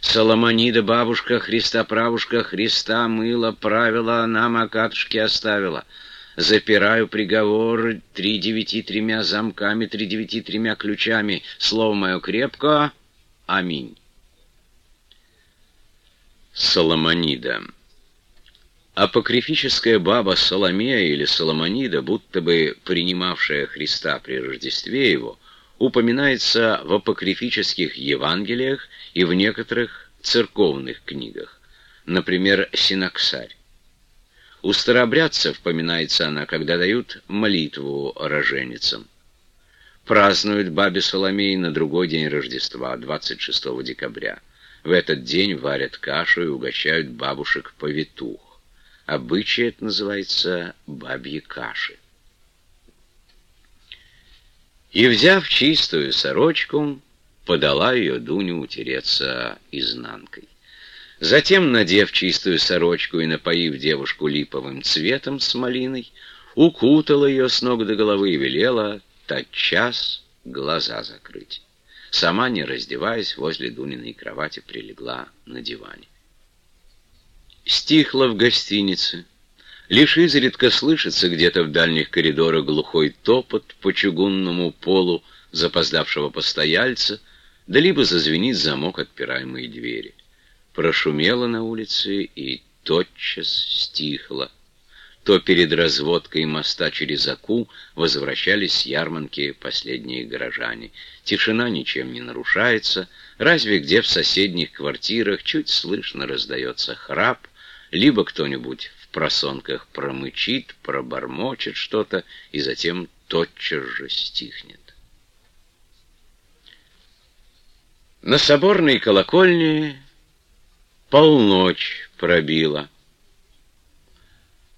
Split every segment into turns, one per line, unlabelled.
Соломонида бабушка, Христа правушка, Христа мыла, правила, нам о катушке оставила. Запираю приговор три девяти тремя замками, три девяти тремя ключами. Слово мое крепко. Аминь. Соломонида. Апокрифическая баба Соломея или Соломонида, будто бы принимавшая Христа при Рождестве его, упоминается в апокрифических Евангелиях и в некоторых церковных книгах, например, Синаксарь. У старообрядцев поминается она, когда дают молитву роженицам. Празднуют бабе Соломей на другой день Рождества, 26 декабря. В этот день варят кашу и угощают бабушек повитух. Обычай это называется бабьи каши. И, взяв чистую сорочку, подала ее Дуню утереться изнанкой. Затем, надев чистую сорочку и напоив девушку липовым цветом с малиной, укутала ее с ног до головы и велела тотчас глаза закрыть. Сама, не раздеваясь, возле Дуниной кровати прилегла на диване. Стихло в гостинице. Лишь изредка слышится где-то в дальних коридорах глухой топот по чугунному полу запоздавшего постояльца, да либо зазвенит замок отпираемой двери. Прошумело на улице и тотчас стихло то перед разводкой моста через Аку возвращались с ярманки последние горожане. Тишина ничем не нарушается, разве где в соседних квартирах чуть слышно раздается храп, либо кто-нибудь в просонках промычит, пробормочет что-то и затем тотчас же стихнет. На соборной колокольне полночь пробила.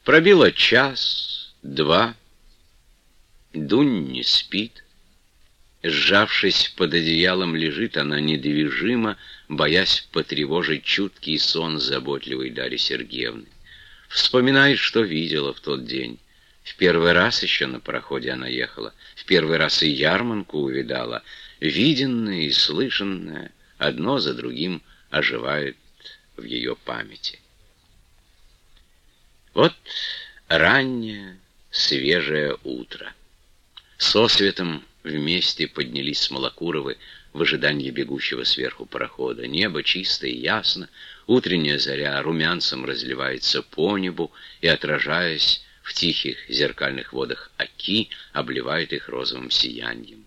Пробило час, два. Дунь не спит. Сжавшись под одеялом, лежит она недвижимо, боясь потревожить чуткий сон заботливой Дарьи Сергеевны. Вспоминает, что видела в тот день. В первый раз еще на пароходе она ехала, в первый раз и ярманку увидала. Виденное и слышанное одно за другим оживает в ее памяти. Вот раннее, свежее утро. Со светом вместе поднялись Смолокуровы в ожидании бегущего сверху парохода. Небо чисто и ясно, утренняя заря румянцем разливается по небу и, отражаясь в тихих зеркальных водах Оки, обливает их розовым сиянием.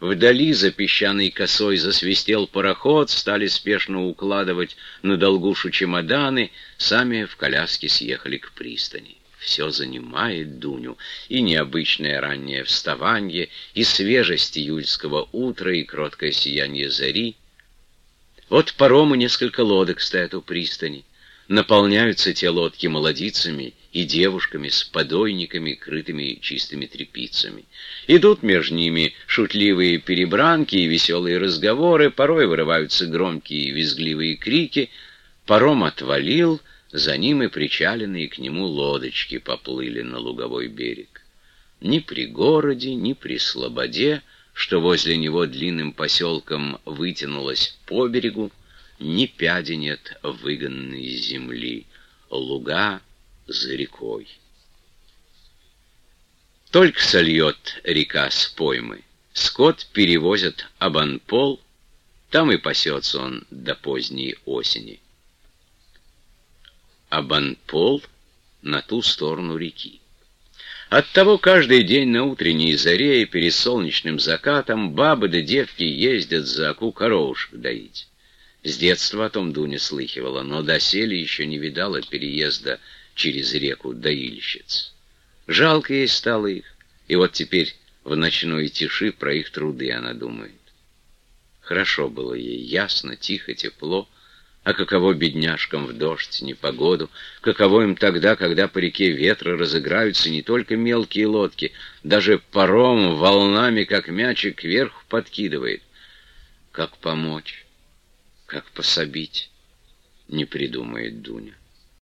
Вдали за песчаной косой засвистел пароход, стали спешно укладывать на долгушу чемоданы, сами в коляске съехали к пристани. Все занимает Дуню, и необычное раннее вставание, и свежесть июльского утра, и кроткое сияние зари. Вот паромы несколько лодок стоят у пристани. Наполняются те лодки молодицами и девушками с подойниками, крытыми чистыми тряпицами. Идут между ними шутливые перебранки и веселые разговоры, порой вырываются громкие и визгливые крики. Паром отвалил, за ним и причаленные к нему лодочки поплыли на луговой берег. Ни при городе, ни при слободе, что возле него длинным поселком вытянулось по берегу, ни пяди нет выгонной земли, луга за рекой. Только сольет река с поймы, скот перевозят Абанпол, там и пасется он до поздней осени. Абанпол на ту сторону реки. Оттого каждый день на утренней заре и перед солнечным закатом бабы да девки ездят за оку коровушек доить. С детства о том Дуня слыхивала, но доселе еще не видала переезда через реку доильщиц. Жалко ей стало их, и вот теперь в ночной тиши про их труды она думает. Хорошо было ей, ясно, тихо, тепло, а каково бедняжкам в дождь, непогоду, каково им тогда, когда по реке ветра разыграются не только мелкие лодки, даже паром волнами, как мячик, кверху подкидывает. Как помочь? Как пособить? Не придумает Дуня.